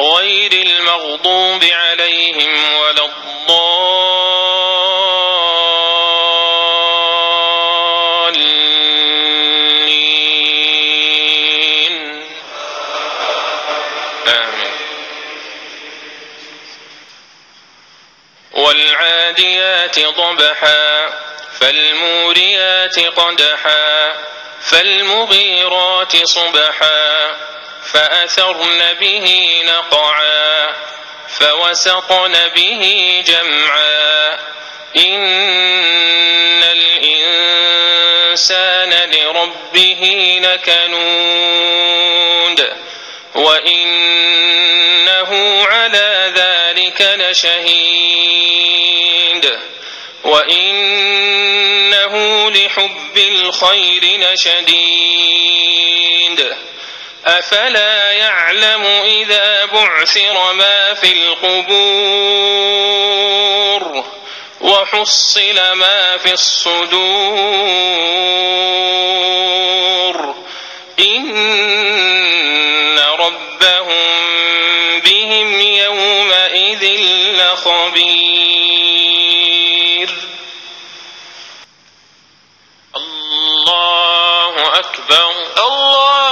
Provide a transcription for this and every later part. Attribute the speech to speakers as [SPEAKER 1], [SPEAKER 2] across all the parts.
[SPEAKER 1] غير المغضوب عليهم ولا الضالين. آمين. والعاديات ضبحا فالموريات قدحا فالمغيرات صبحا. فأثرن به نقعا فوسقن به جمعا. إن الإنسان لربه لكنود وإنه على ذلك لشهيد. وإنه لحب الخير لشديد. أفلا يعلم إذا بعثر ما في القبور وحصل ما في الصدور إن ربهم بهم يومئذ لخبير. الله أكبر.
[SPEAKER 2] الله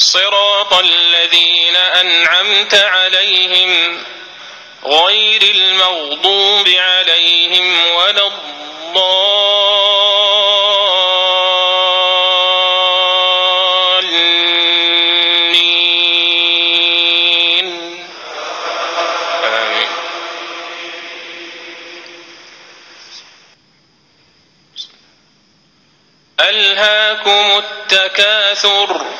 [SPEAKER 1] صراط الذين أنعمت عليهم غير المغضوب عليهم ولا الضالين. آمين. ألهاكم التكاثر.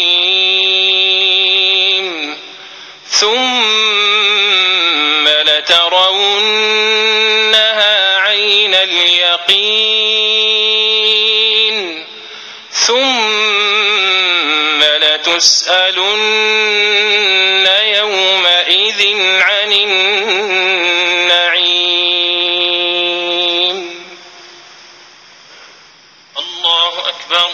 [SPEAKER 1] ثم لترونها عين اليقين. ثم لتسألن يومئذ عن النعيم. الله أكبر.